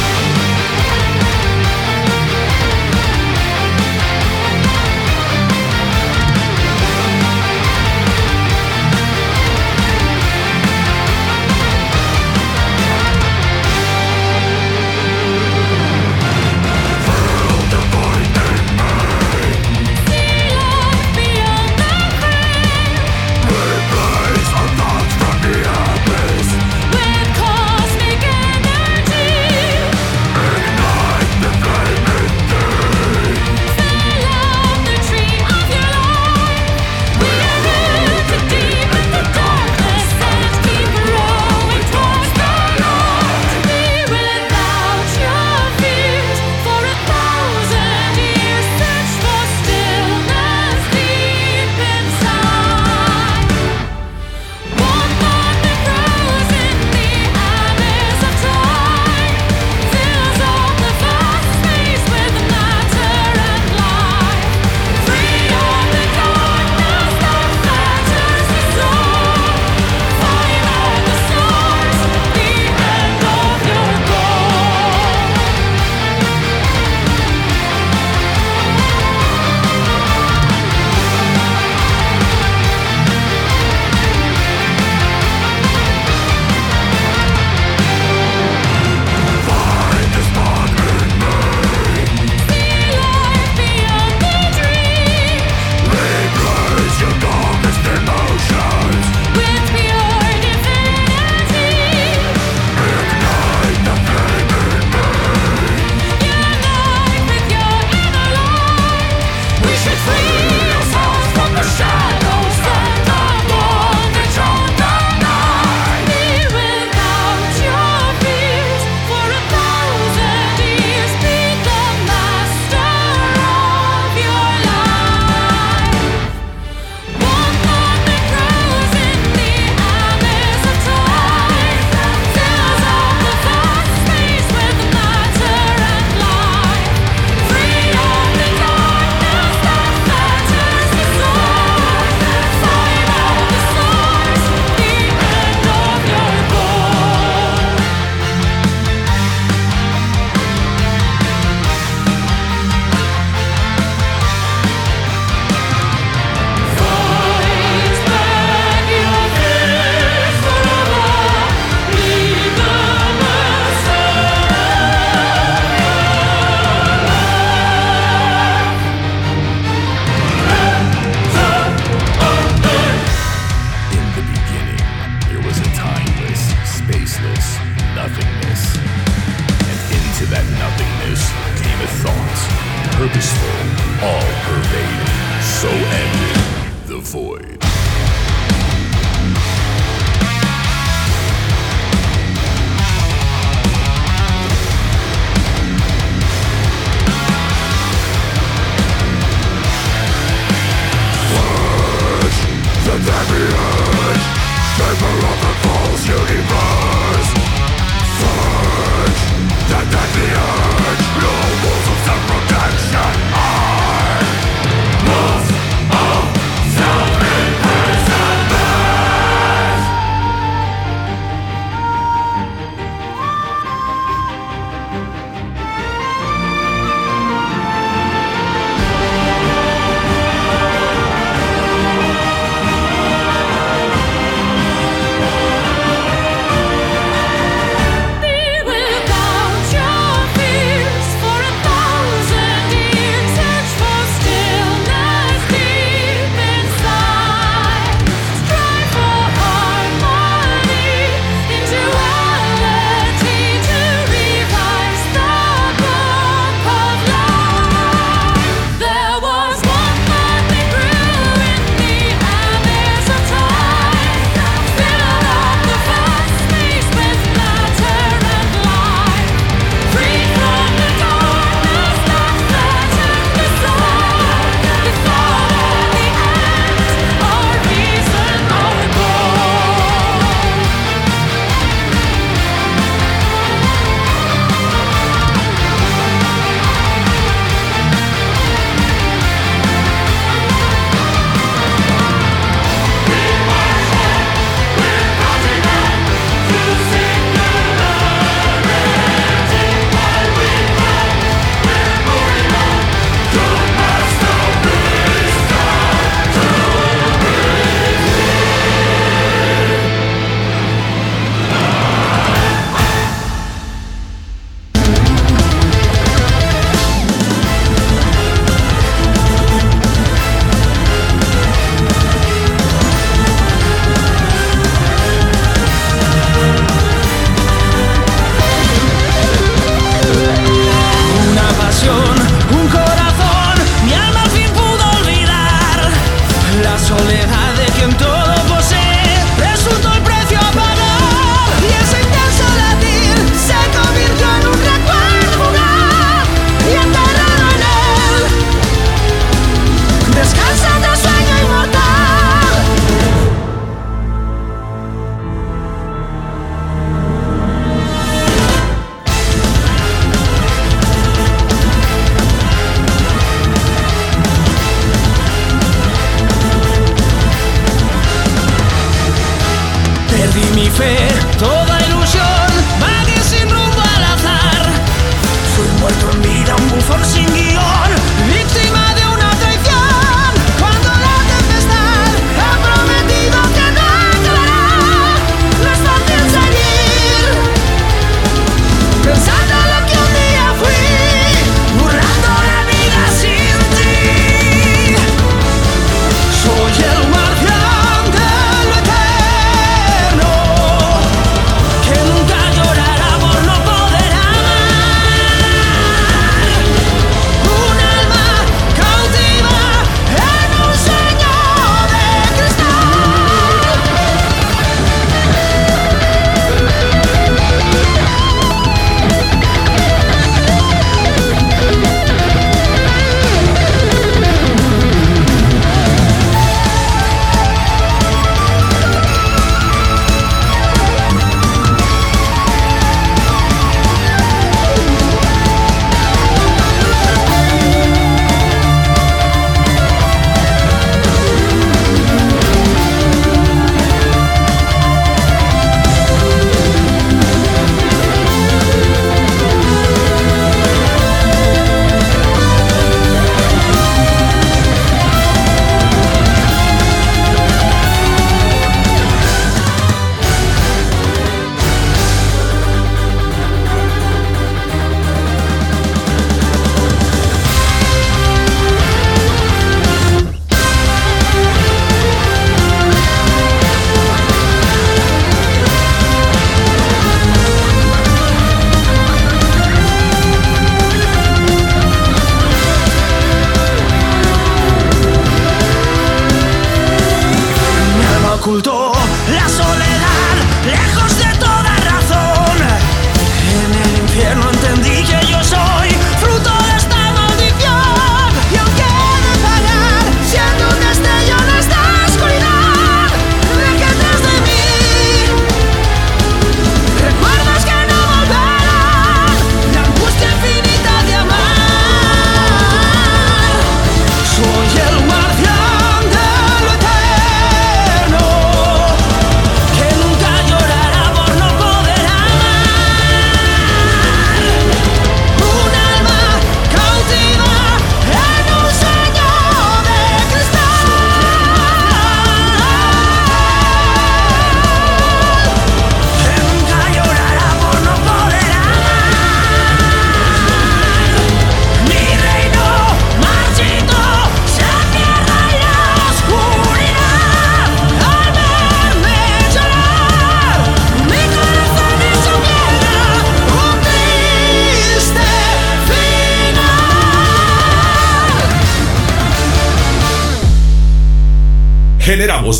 Un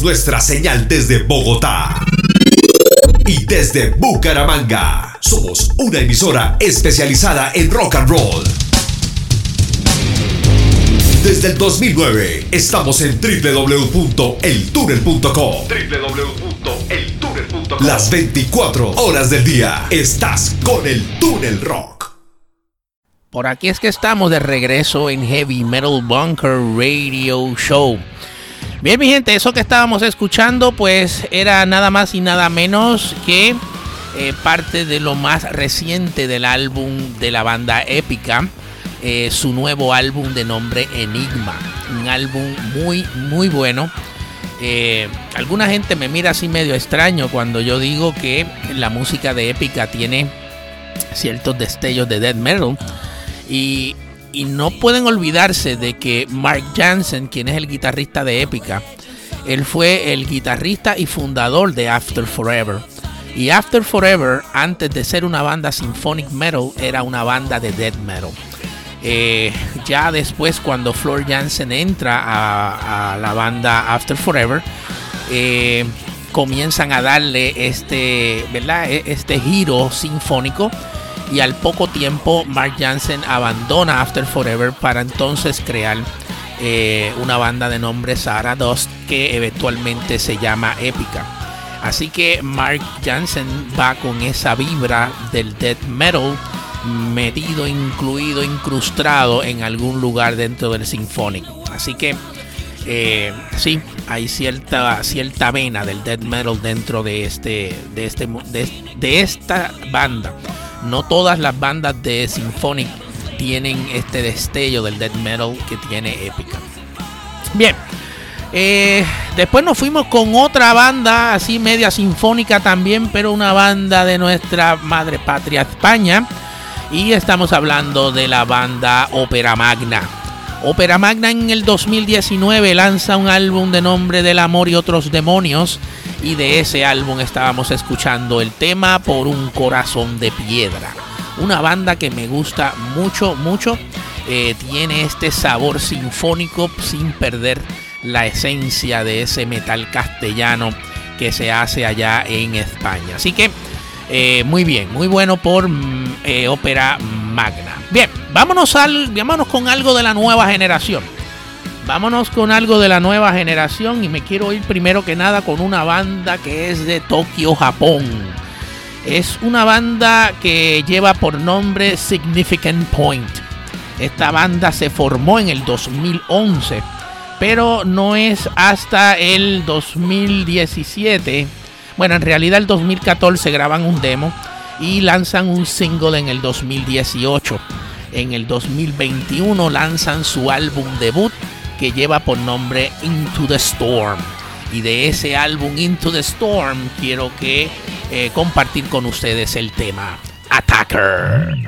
nuestra señal desde Bogotá y desde Bucaramanga. Somos una emisora especializada en rock and roll. Desde el 2009 estamos en www.eltunnel.com. www.eltunnel.com. Las 24 horas del día estás con el Túnel Rock. Por aquí es que estamos de regreso en Heavy Metal Bunker Radio Show. Bien, mi gente, eso que estábamos escuchando, pues era nada más y nada menos que eh, parte de lo más reciente del álbum de la banda Épica, eh, su nuevo álbum de nombre Enigma. Un álbum muy, muy bueno. Eh, alguna gente me mira así medio extraño cuando yo digo que la música de Épica tiene ciertos destellos de death metal. Y y no pueden olvidarse de que Mark Jansen, quien es el guitarrista de Epica, él fue el guitarrista y fundador de After Forever. Y After Forever, antes de ser una banda symphonic metal, era una banda de death metal. Eh, ya después, cuando Floor Jansen entra a, la banda After Forever, eh, comienzan a darle este, ¿verdad? E, este giro sinfónico y al poco tiempo Mark Jansen abandona After Forever para entonces crear eh, una banda de nombre Sarah Dust que eventualmente se llama Épica. Así que Mark Jansen va con esa vibra del death metal metido, incluido, incrustado en algún lugar dentro del Symphonic. Así que eh, sí, hay cierta, cierta vena del death metal dentro de, este, de, este, de esta banda. No todas las bandas de Symphonic tienen este destello del death metal que tiene Épica. Bien, eh, después nos fuimos con otra banda así media sinfónica también, pero una banda de nuestra madre patria España. Y estamos hablando de la banda Ópera Magna. Ópera Magna en el 2019 lanza un álbum de nombre del amor y otros demonios y de ese álbum estábamos escuchando el tema Por un corazón de piedra. Una banda que me gusta mucho, mucho. Eh, tiene este sabor sinfónico sin perder la esencia de ese metal castellano que se hace allá en España. Así que eh, muy bien, muy bueno por mm, eh, Magna. Bien, vámonos, al, vámonos con algo de la nueva generación. Vámonos con algo de la nueva generación y me quiero ir primero que nada con una banda que es de Tokio, Japón. Es una banda que lleva por nombre Significant Point. Esta banda se formó en el 2011, pero no es hasta el 2017. Bueno, en realidad el 2014 graban un demo y lanzan un single en el 2018. En el 2021 lanzan su álbum debut que lleva por nombre Into the Storm. Y de ese álbum Into the Storm quiero que eh, compartir con ustedes el tema Attacker.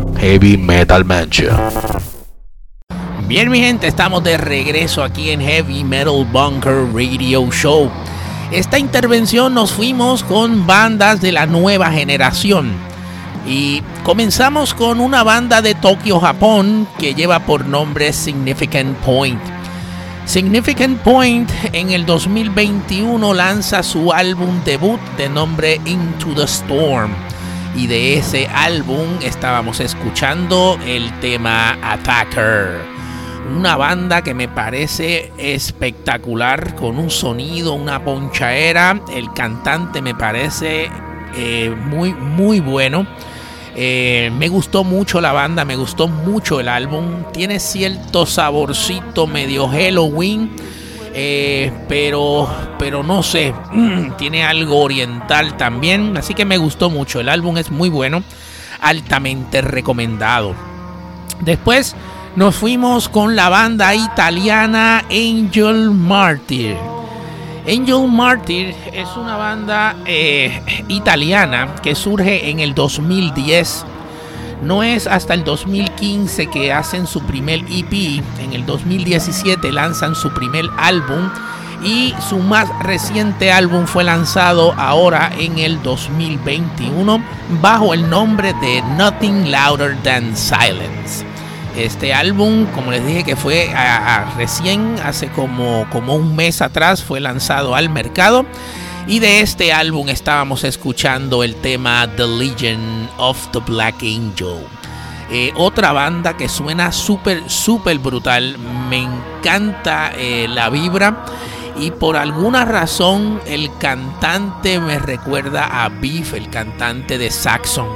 Heavy Metal Mansion. Bien, mi gente, estamos de regreso aquí en Heavy Metal Bunker Radio Show. Esta intervención nos fuimos con bandas de la nueva generación. Y comenzamos con una banda de Tokio, Japón, que lleva por nombre Significant Point. Significant Point en el 2021 lanza su álbum debut de nombre Into the Storm. Y de ese álbum estábamos escuchando el tema Attacker. Una banda que me parece espectacular, con un sonido, una ponchaera. El cantante me parece eh, muy, muy bueno. Eh, me gustó mucho la banda, me gustó mucho el álbum. Tiene cierto saborcito medio Halloween. Eh, pero, pero no sé, [clears throat] tiene algo oriental también. Así que me gustó mucho. El álbum es muy bueno, altamente recomendado. Después nos fuimos con la banda italiana Angel Martyr. Angel Martyr es una banda eh, italiana que surge en el 2010. No es hasta el 2015 que hacen su primer EP. En el 2017 lanzan su primer álbum. Y su más reciente álbum fue lanzado ahora en el 2021 bajo el nombre de Nothing Louder Than Silence. Este álbum, como les dije, que fue recién, hace como, como un mes atrás, fue lanzado al mercado. Y de este álbum estábamos escuchando el tema The Legion of the Black Angel. Eh, otra banda que suena súper, súper brutal. Me encanta eh, la vibra. Y por alguna razón el cantante me recuerda a Beef, el cantante de Saxon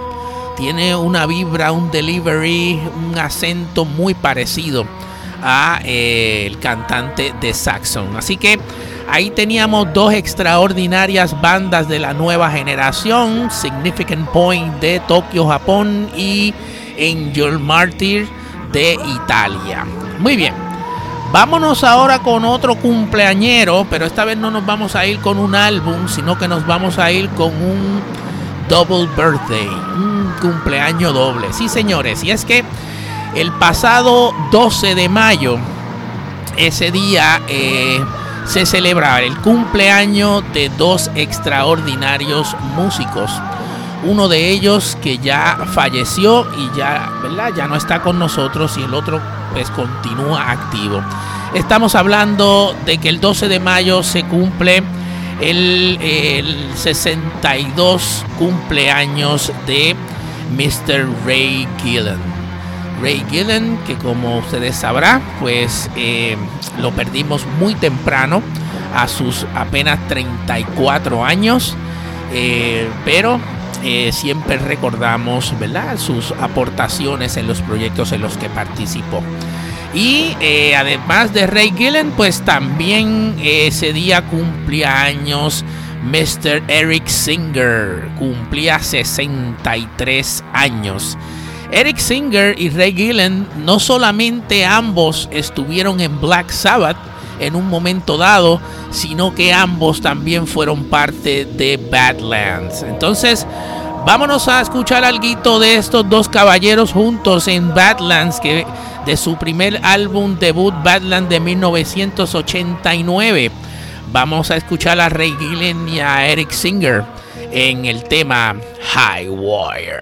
tiene una vibra, un delivery, un acento muy parecido a eh, el cantante de Saxon. Así que ahí teníamos dos extraordinarias bandas de la nueva generación, Significant Point de Tokio, Japón y Angel Martyr de Italia. Muy bien. Vámonos ahora con otro cumpleañero, pero esta vez no nos vamos a ir con un álbum, sino que nos vamos a ir con un double birthday, un cumpleaños doble. Sí, señores, y es que el pasado 12 de mayo, ese día eh, se celebraba el cumpleaños de dos extraordinarios músicos. Uno de ellos que ya falleció y ya, ¿verdad? ya no está con nosotros y el otro pues continúa activo. Estamos hablando de que el 12 de mayo se cumple el, el 62 cumpleaños de Mr. Ray Gillen. Ray Gillen, que como ustedes sabrán, pues eh, lo perdimos muy temprano, a sus apenas 34 años, eh, pero eh, siempre recordamos ¿verdad? sus aportaciones en los proyectos en los que participó. Y eh, además de Ray Gillen, pues también ese día cumplía años Mr. Eric Singer. Cumplía 63 años. Eric Singer y Ray Gillen no solamente ambos estuvieron en Black Sabbath en un momento dado, sino que ambos también fueron parte de Badlands. Entonces, vámonos a escuchar algo de estos dos caballeros juntos en Badlands que de su primer álbum debut Badland de 1989. Vamos a escuchar a Ray Gillen y a Eric Singer en el tema High Wire.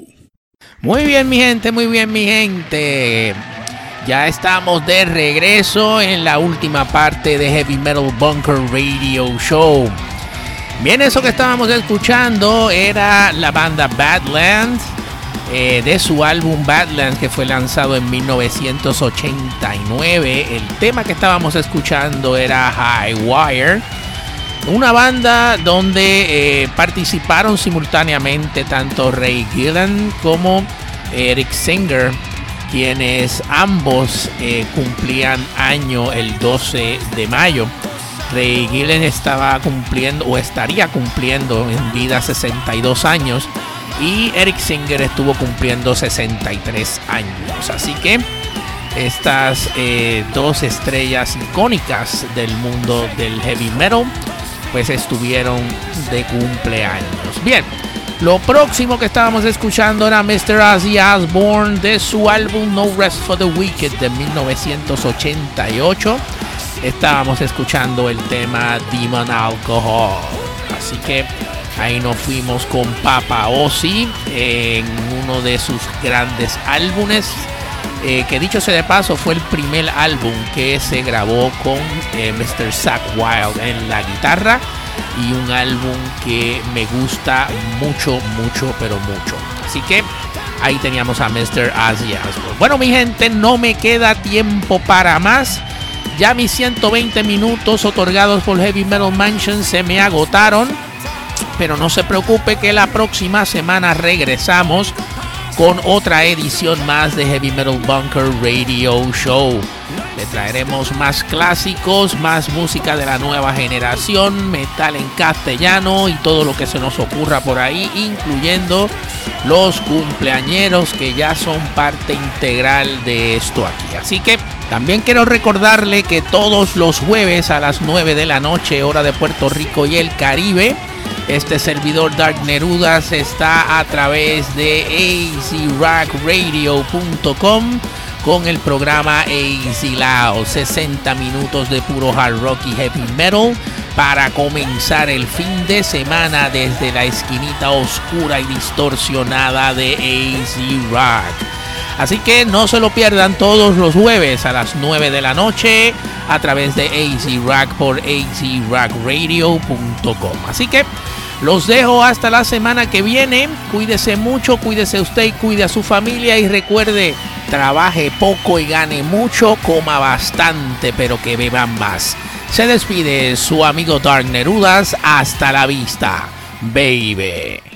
Muy bien, mi gente, muy bien, mi gente. Ya estamos de regreso en la última parte de Heavy Metal Bunker Radio Show. Bien, eso que estábamos escuchando era la banda Badlands eh, de su álbum Badlands que fue lanzado en 1989. El tema que estábamos escuchando era High Wire. Una banda donde eh, participaron simultáneamente tanto Ray Gillan como Eric Singer, quienes ambos eh, cumplían año el 12 de mayo. Ray Gillen estaba cumpliendo o estaría cumpliendo en vida 62 años y Eric Singer estuvo cumpliendo 63 años. Así que estas eh, dos estrellas icónicas del mundo del heavy metal pues estuvieron de cumpleaños. Bien, lo próximo que estábamos escuchando era Mr. Ozzy Osbourne de su álbum No Rest for the Wicked de 1988. Estábamos escuchando el tema Demon Alcohol. Así que ahí nos fuimos con Papa Ozzy en uno de sus grandes álbumes. Eh, que dicho sea de paso fue el primer álbum que se grabó con eh, Mr. Zack Wild en la guitarra y un álbum que me gusta mucho, mucho, pero mucho. Así que ahí teníamos a Mr. Ozzy. Bueno, mi gente, no me queda tiempo para más. Ya mis 120 minutos otorgados por Heavy Metal Mansion se me agotaron. Pero no se preocupe que la próxima semana regresamos con otra edición más de Heavy Metal Bunker Radio Show. Le traeremos más clásicos, más música de la nueva generación, metal en castellano y todo lo que se nos ocurra por ahí, incluyendo los cumpleañeros que ya son parte integral de esto aquí. Así que también quiero recordarle que todos los jueves a las 9 de la noche, hora de Puerto Rico y el Caribe, este servidor Dark Nerudas está a través de azrockradio.com con el programa AC Loud, 60 minutos de puro hard rock y heavy metal para comenzar el fin de semana desde la esquinita oscura y distorsionada de AC Rock. Así que no se lo pierdan todos los jueves a las 9 de la noche a través de AC Rock por azrockradio.com. Así que los dejo hasta la semana que viene. Cuídese mucho, cuídese usted, cuide a su familia y recuerde, trabaje poco y gane mucho, coma bastante, pero que beban más. Se despide su amigo Dark Nerudas. Hasta la vista, baby.